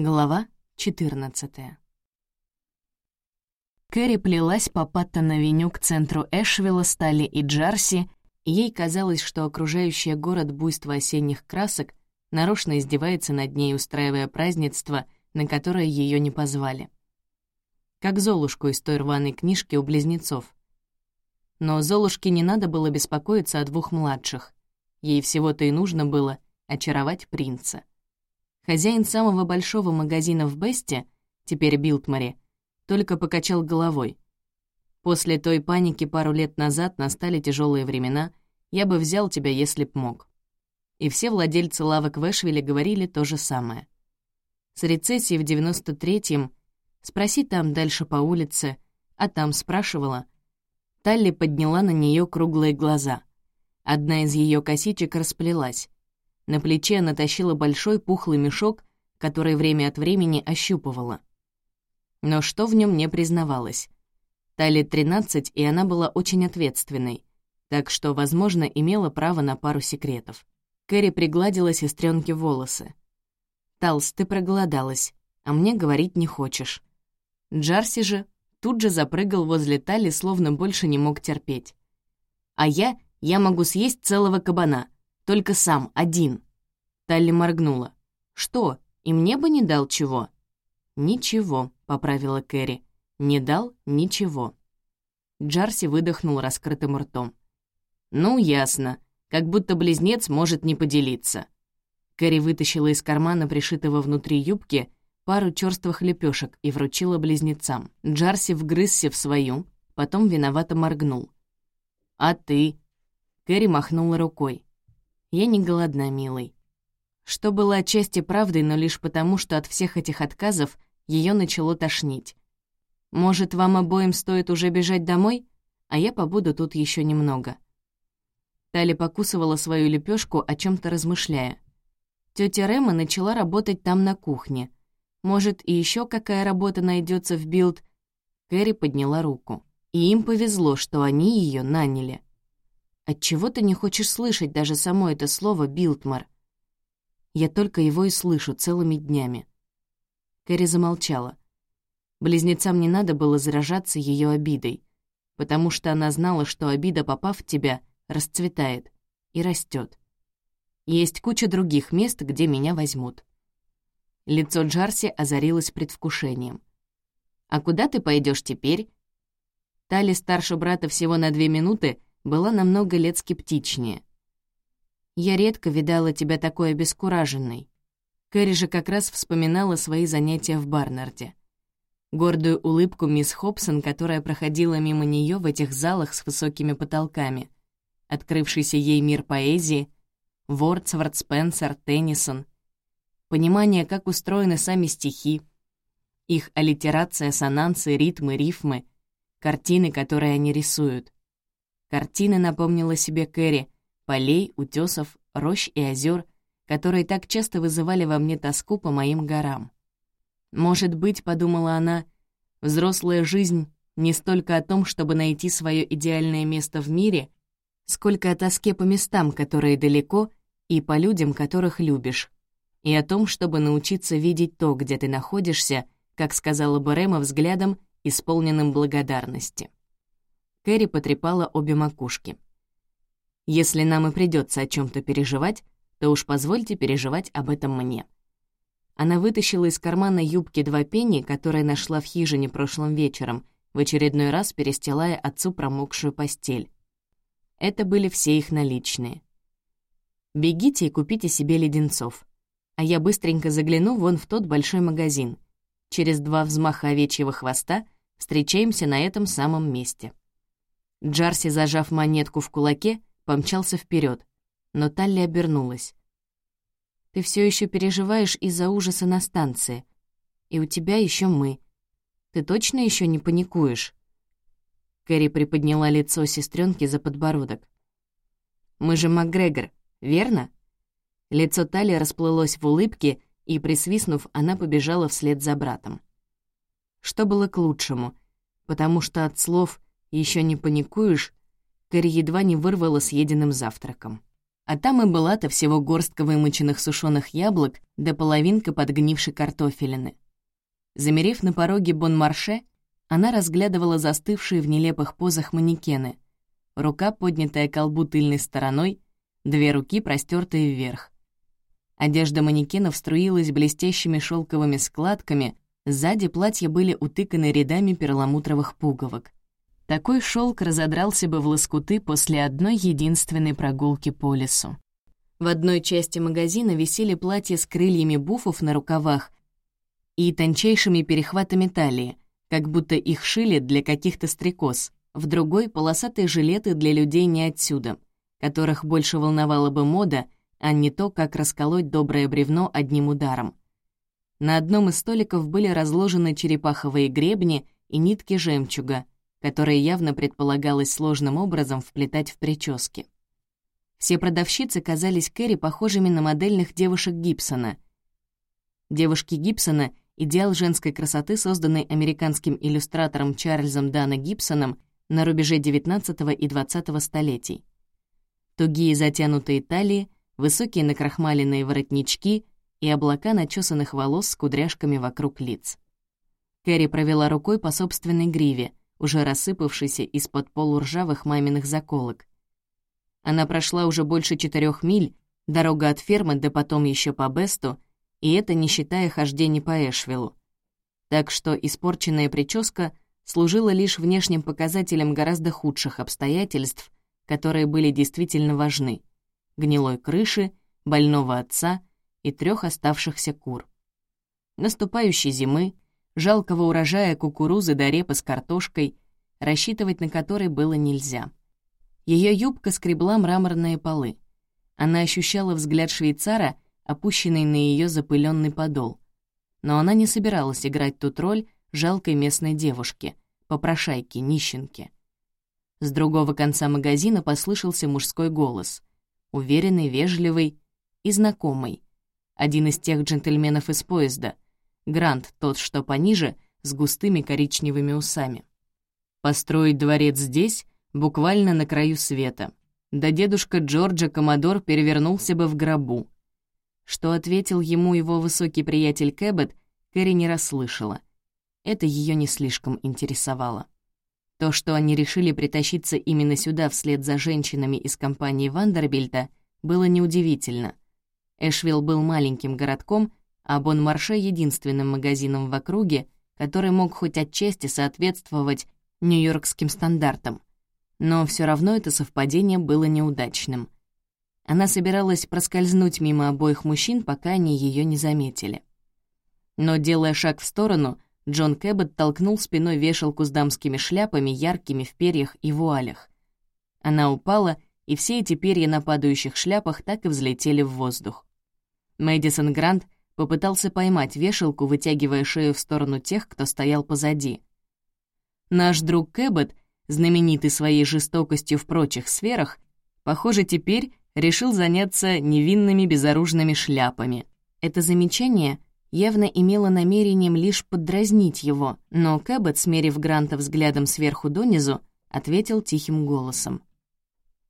Глава 14 Кэрри плелась по Паттон-авеню к центру Эшвилла, Стали и Джарси, и ей казалось, что окружающий город буйство осенних красок нарочно издевается над ней, устраивая празднество, на которое ее не позвали. Как Золушку из той рваной книжки у близнецов. Но Золушке не надо было беспокоиться о двух младших. Ей всего-то и нужно было очаровать принца. Хозяин самого большого магазина в Бесте, теперь Билтмаре, только покачал головой. После той паники пару лет назад настали тяжелые времена, я бы взял тебя, если б мог. И все владельцы лавок в Эшвилле говорили то же самое. С рецессией в 93-м спроси там дальше по улице, а там спрашивала. Талли подняла на нее круглые глаза. Одна из ее косичек расплелась. На плече она тащила большой пухлый мешок, который время от времени ощупывала. Но что в нем не признавалось? Тали 13, и она была очень ответственной, так что, возможно, имела право на пару секретов. Кэрри пригладила сестренке волосы. «Талс, ты проголодалась, а мне говорить не хочешь». Джарси же тут же запрыгал возле Тали, словно больше не мог терпеть. «А я, я могу съесть целого кабана», только сам, один». Талли моргнула. «Что, и мне бы не дал чего?» «Ничего», — поправила Кэрри. «Не дал ничего». Джарси выдохнул раскрытым ртом. «Ну, ясно. Как будто близнец может не поделиться». Кэрри вытащила из кармана пришитого внутри юбки пару чёрствых лепёшек и вручила близнецам. Джарси вгрызся в свою, потом виновато моргнул. «А ты?» Кэрри махнула рукой. Я не голодна, милый. Что было отчасти правдой, но лишь потому, что от всех этих отказов ее начало тошнить. Может, вам обоим стоит уже бежать домой? А я побуду тут еще немного. Тали покусывала свою лепешку, о чем то размышляя. Тетя Рема начала работать там на кухне. Может, и еще какая работа найдется в Билтмор? Кэрри подняла руку. И им повезло, что они ее наняли. Отчего ты не хочешь слышать даже само это слово «Билтмор»? Я только его и слышу целыми днями. Кэрри замолчала. Близнецам не надо было заражаться ее обидой, потому что она знала, что обида, попав в тебя, расцветает и растет. Есть куча других мест, где меня возьмут. Лицо Джарси озарилось предвкушением. «А куда ты пойдешь теперь?» Тали старше брата всего на две минуты — была намного лет скептичнее. «Я редко видала тебя такой обескураженной». Кэрри же как раз вспоминала свои занятия в Барнарде. Гордую улыбку мисс Хобсон, которая проходила мимо нее в этих залах с высокими потолками, открывшийся ей мир поэзии, Вордсворт, Спенсер, Теннисон, понимание, как устроены сами стихи, их аллитерация, сонансы, ритмы, рифмы, картины, которые они рисуют. Картины напомнила себе Кэрри, полей, утесов, рощ и озер, которые так часто вызывали во мне тоску по моим горам. «Может быть, — подумала она, — взрослая жизнь не столько о том, чтобы найти свое идеальное место в мире, сколько о тоске по местам, которые далеко, и по людям, которых любишь, и о том, чтобы научиться видеть то, где ты находишься, как сказала бы Рема взглядом, исполненным благодарности. Кэрри потрепала обе макушки. «Если нам и придется о чем то переживать, то уж позвольте переживать об этом мне». Она вытащила из кармана юбки два пенни, которые нашла в хижине прошлым вечером, в очередной раз перестилая отцу промокшую постель. Это были все их наличные. «Бегите и купите себе леденцов. А я быстренько загляну вон в тот большой магазин. Через два взмаха овечьего хвоста встречаемся на этом самом месте». Джарси, зажав монетку в кулаке, помчался вперед, но Талли обернулась. «Ты все еще переживаешь из-за ужаса на станции, и у тебя еще мы. Ты точно еще не паникуешь?» Кэрри приподняла лицо сестренки за подбородок. «Мы же МакГрегор, верно?» Лицо Тали расплылось в улыбке, и, присвистнув, она побежала вслед за братом. Что было к лучшему, потому что от слов еще не паникуешь?» Кэрри едва не вырвала съеденным завтраком. А там и была-то всего горстка вымоченных сушеных яблок да половинка подгнившей картофелины. Замерев на пороге Бонмарше, она разглядывала застывшие в нелепых позах манекены. Рука, поднятая к колбу тыльной стороной, две руки, простертые вверх. Одежда манекенов струилась блестящими шелковыми складками, сзади платья были утыканы рядами перламутровых пуговок. Такой шелк разодрался бы в лоскуты после одной единственной прогулки по лесу. В одной части магазина висели платья с крыльями буфов на рукавах и тончайшими перехватами талии, как будто их шили для каких-то стрекоз, в другой — полосатые жилеты для людей не отсюда, которых больше волновала бы мода, а не то, как расколоть доброе бревно одним ударом. На одном из столиков были разложены черепаховые гребни и нитки жемчуга — которые явно предполагалось сложным образом вплетать в прически. Все продавщицы казались Кэрри похожими на модельных девушек Гибсона. Девушки Гибсона — идеал женской красоты, созданный американским иллюстратором Чарльзом Дана Гибсоном на рубеже XIX и XX столетий. Тугие затянутые талии, высокие накрахмаленные воротнички и облака начесанных волос с кудряшками вокруг лиц. Кэрри провела рукой по собственной гриве, уже рассыпавшийся из-под полуржавых маминых заколок. Она прошла уже больше четырех миль, дорога от фермы да потом еще по Бесту, и это не считая хождений по Эшвиллу. Так что испорченная прическа служила лишь внешним показателем гораздо худших обстоятельств, которые были действительно важны — гнилой крыши, больного отца и трех оставшихся кур. Наступающей зимы — жалкого урожая кукурузы до репы с картошкой, рассчитывать на который было нельзя. Ее юбка скребла мраморные полы. Она ощущала взгляд швейцара, опущенный на ее запыленный подол. Но она не собиралась играть тут роль жалкой местной девушки, попрошайки, нищенки. С другого конца магазина послышался мужской голос. Уверенный, вежливый и знакомый. Один из тех джентльменов из поезда — Грант, тот, что пониже, с густыми коричневыми усами. Построить дворец здесь, буквально на краю света. Да дедушка Джорджа Комодор перевернулся бы в гробу. Что ответил ему его высокий приятель Кэббет, Кэрри не расслышала. Это ее не слишком интересовало. То, что они решили притащиться именно сюда вслед за женщинами из компании Вандербильта, было неудивительно. Эшвилл был маленьким городком, а Бон-Марше — единственным магазином в округе, который мог хоть отчасти соответствовать нью-йоркским стандартам. Но все равно это совпадение было неудачным. Она собиралась проскользнуть мимо обоих мужчин, пока они ее не заметили. Но, делая шаг в сторону, Джон Кэббет толкнул спиной вешалку с дамскими шляпами, яркими в перьях и вуалях. Она упала, и все эти перья на падающих шляпах так и взлетели в воздух. Мэдисон Грант — попытался поймать вешалку, вытягивая шею в сторону тех, кто стоял позади. Наш друг Кэббет, знаменитый своей жестокостью в прочих сферах, похоже, теперь решил заняться невинными безоружными шляпами. Это замечание явно имело намерением лишь поддразнить его, но Кэббет, смерив Гранта взглядом сверху донизу, ответил тихим голосом.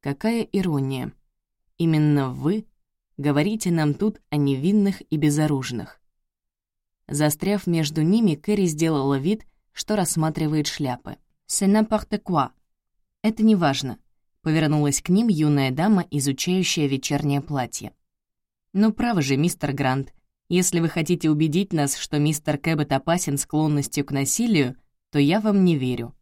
«Какая ирония! Именно вы Говорите нам тут о невинных и безоружных». Застряв между ними, Кэрри сделала вид, что рассматривает шляпы. «C'est n'importe quoi». «Это неважно», — повернулась к ним юная дама, изучающая вечернее платье. «Ну, право же, мистер Грант, если вы хотите убедить нас, что мистер Кэббет опасен склонностью к насилию, то я вам не верю».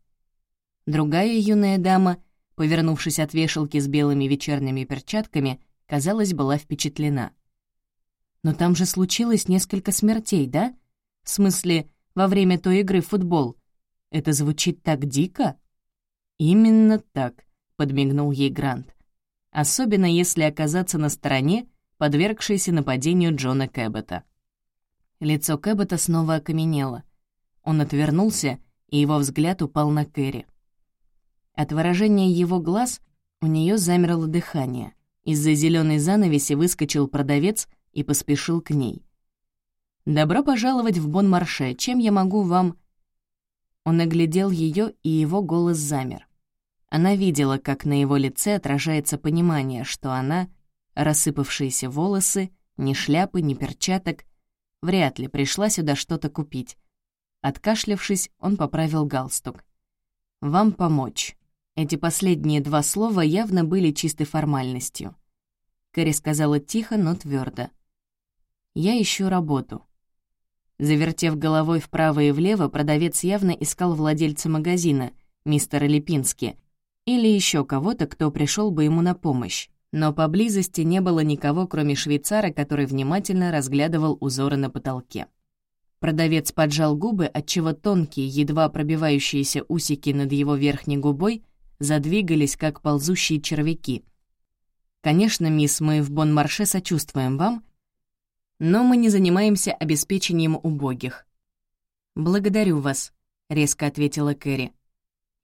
Другая юная дама, повернувшись от вешалки с белыми вечерними перчатками, казалось, была впечатлена. «Но там же случилось несколько смертей, да? В смысле, во время той игры в футбол. Это звучит так дико?» «Именно так», — подмигнул ей Грант. «Особенно если оказаться на стороне, подвергшейся нападению Джона Кэббета». Лицо Кэббета снова окаменело. Он отвернулся, и его взгляд упал на Кэрри. От выражения его глаз у нее замерло дыхание. Из-за зеленой занавеси выскочил продавец и поспешил к ней. «Добро пожаловать в Бон-Марше. Чем я могу вам...» Он оглядел ее, и его голос замер. Она видела, как на его лице отражается понимание, что она Рассыпавшиеся волосы, ни шляпы, ни перчаток. Вряд ли пришла сюда что-то купить. Откашлявшись, он поправил галстук. «Вам помочь». Эти последние два слова явно были чистой формальностью. Кэрри сказала тихо, но твердо. «Я ищу работу». Завертев головой вправо и влево, продавец явно искал владельца магазина, мистера Липински, или еще кого-то, кто пришел бы ему на помощь. Но поблизости не было никого, кроме швейцара, который внимательно разглядывал узоры на потолке. Продавец поджал губы, отчего тонкие, едва пробивающиеся усики над его верхней губой задвигались, как ползущие червяки. «Конечно, мисс, мы в Бон-Марше сочувствуем вам, но мы не занимаемся обеспечением убогих». «Благодарю вас», — резко ответила Кэрри.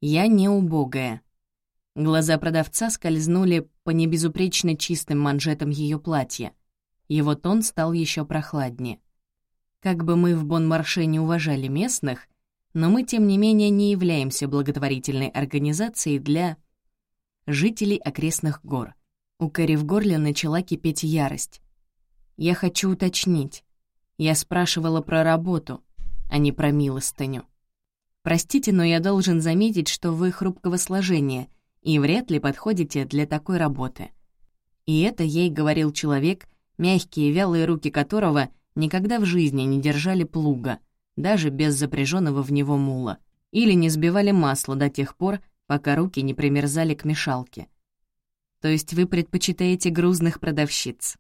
«Я не убогая». Глаза продавца скользнули по небезупречно чистым манжетам ее платья. Его тон стал еще прохладнее. Как бы мы в Бон-Марше не уважали местных, но мы, тем не менее, не являемся благотворительной организацией для жителей окрестных гор. У Кэрри в горле начала кипеть ярость. «Я хочу уточнить. Я спрашивала про работу, а не про милостыню. Простите, но я должен заметить, что вы хрупкого сложения — и вряд ли подходите для такой работы. И это ей говорил человек, мягкие вялые руки которого никогда в жизни не держали плуга, даже без запряженного в него мула, или не сбивали масло до тех пор, пока руки не примерзали к мешалке. То есть вы предпочитаете грузных продавщиц?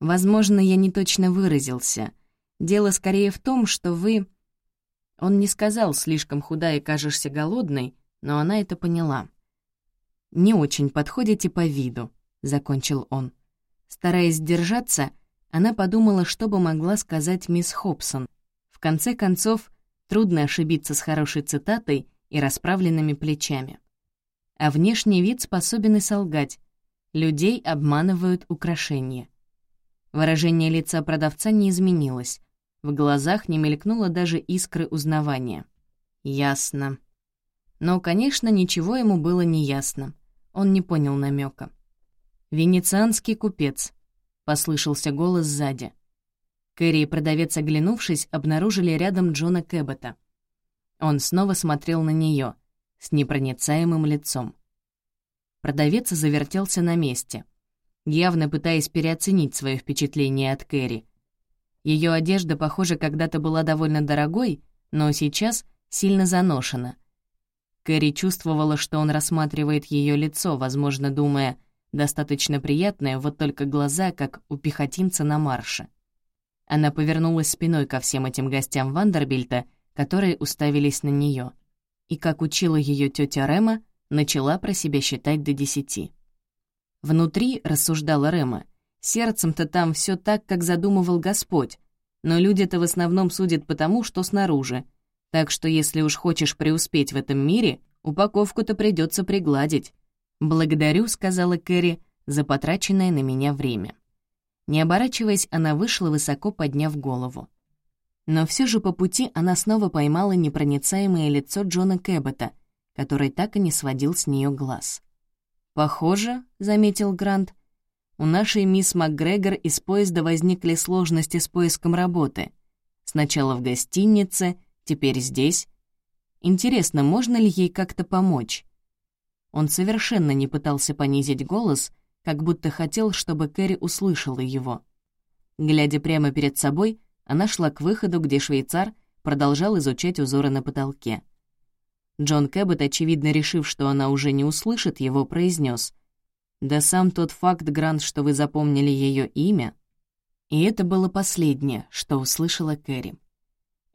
Возможно, я не точно выразился. Дело скорее в том, что вы... Он не сказал, слишком худая и кажешься голодной, но она это поняла не очень подходите по виду», — закончил он. Стараясь сдержаться, она подумала, что бы могла сказать мисс Хобсон. В конце концов, трудно ошибиться с хорошей цитатой и расправленными плечами. А внешний вид способен и солгать. Людей обманывают украшения. Выражение лица продавца не изменилось. В глазах не мелькнуло даже искры узнавания. «Ясно», но, конечно, ничего ему было не ясно. Он не понял намека. «Венецианский купец», — послышался голос сзади. Кэрри и продавец, оглянувшись, обнаружили рядом Джона Кэббета. Он снова смотрел на нее с непроницаемым лицом. Продавец завертелся на месте, явно пытаясь переоценить свое впечатление от Кэрри. Ее одежда, похоже, когда-то была довольно дорогой, но сейчас сильно заношена — Кэрри чувствовала, что он рассматривает ее лицо, возможно, думая, достаточно приятное, вот только глаза, как у пехотинца на марше. Она повернулась спиной ко всем этим гостям Вандербильта, которые уставились на нее, и, как учила ее тетя Рема, начала про себя считать до десяти. Внутри, рассуждала Рема, сердцем-то там все так, как задумывал Господь, но люди-то в основном судят потому, что снаружи — так что если уж хочешь преуспеть в этом мире, упаковку-то придется пригладить. «Благодарю», — сказала Кэрри, за потраченное на меня время. Не оборачиваясь, она вышла, высоко подняв голову. Но все же по пути она снова поймала непроницаемое лицо Джона Кэббета, который так и не сводил с нее глаз. «Похоже», — заметил Грант, — «у нашей мисс МакГрегор из поезда возникли сложности с поиском работы. Сначала в гостинице, теперь здесь. Интересно, можно ли ей как-то помочь? Он совершенно не пытался понизить голос, как будто хотел, чтобы Кэрри услышала его. Глядя прямо перед собой, она шла к выходу, где швейцар продолжал изучать узоры на потолке. Джон Кэббет, очевидно решив, что она уже не услышит его, произнес: «Да сам тот факт, Грант, что вы запомнили ее имя...» И это было последнее, что услышала Кэрри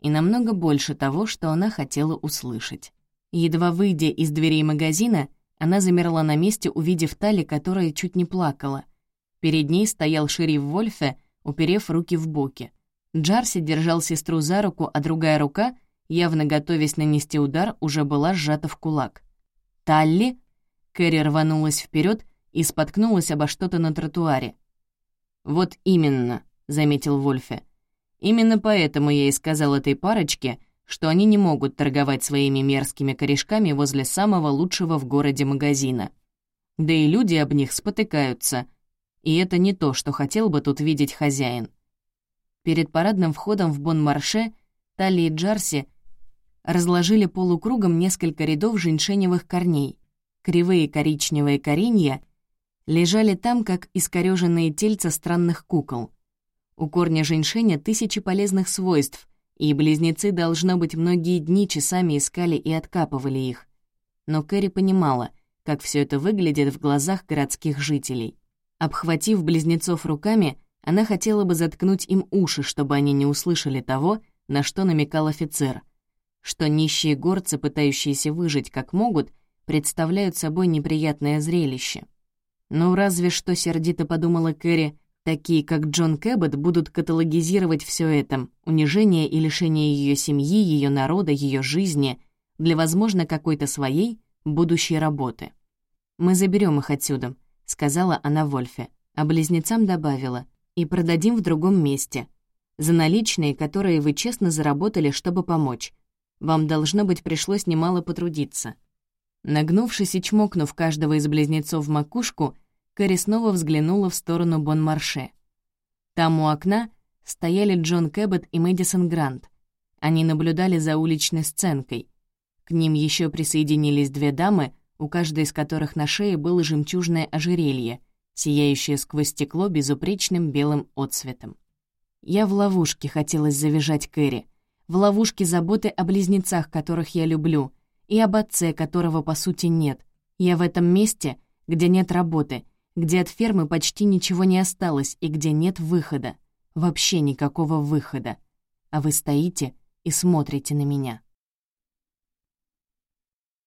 и намного больше того, что она хотела услышать. Едва выйдя из дверей магазина, она замерла на месте, увидев Тали, которая чуть не плакала. Перед ней стоял шериф Вольфе, уперев руки в боки. Джарси держал сестру за руку, а другая рука, явно готовясь нанести удар, уже была сжата в кулак. «Талли?» Кэрри рванулась вперед и споткнулась обо что-то на тротуаре. «Вот именно», — заметил Вольфе. Именно поэтому я и сказал этой парочке, что они не могут торговать своими мерзкими корешками возле самого лучшего в городе магазина. Да и люди об них спотыкаются. и это не то, что хотел бы тут видеть хозяин. Перед парадным входом в Бон-Марше Талли и Джарси разложили полукругом несколько рядов женьшеневых корней. Кривые коричневые коренья лежали там, как искорёженные тельца странных кукол. У корня женьшеня тысячи полезных свойств, и близнецы, должно быть, многие дни часами искали и откапывали их. Но Кэрри понимала, как все это выглядит в глазах городских жителей. Обхватив близнецов руками, она хотела бы заткнуть им уши, чтобы они не услышали того, на что намекал офицер, что нищие горцы, пытающиеся выжить как могут, представляют собой неприятное зрелище. Ну, разве что, сердито подумала Кэрри, такие как Джон Кэббет будут каталогизировать все это, унижение и лишение ее семьи, ее народа, ее жизни, для, возможно, какой-то своей будущей работы. «Мы заберем их отсюда», — сказала она Вольфе, а близнецам добавила, «и продадим в другом месте. За наличные, которые вы честно заработали, чтобы помочь. Вам, должно быть, пришлось немало потрудиться». Нагнувшись и чмокнув каждого из близнецов в макушку, Кэрри снова взглянула в сторону Бон-Марше. Там у окна стояли Джон Кэббет и Мэдисон Грант. Они наблюдали за уличной сценкой. К ним еще присоединились две дамы, у каждой из которых на шее было жемчужное ожерелье, сияющее сквозь стекло безупречным белым отсветом. Я в ловушке хотелось завизжать Кэрри, в ловушке заботы о близнецах, которых я люблю, и об отце, которого, по сути, нет. Я в этом месте, где нет работы, где от фермы почти ничего не осталось и где нет выхода. Вообще никакого выхода. А вы стоите и смотрите на меня.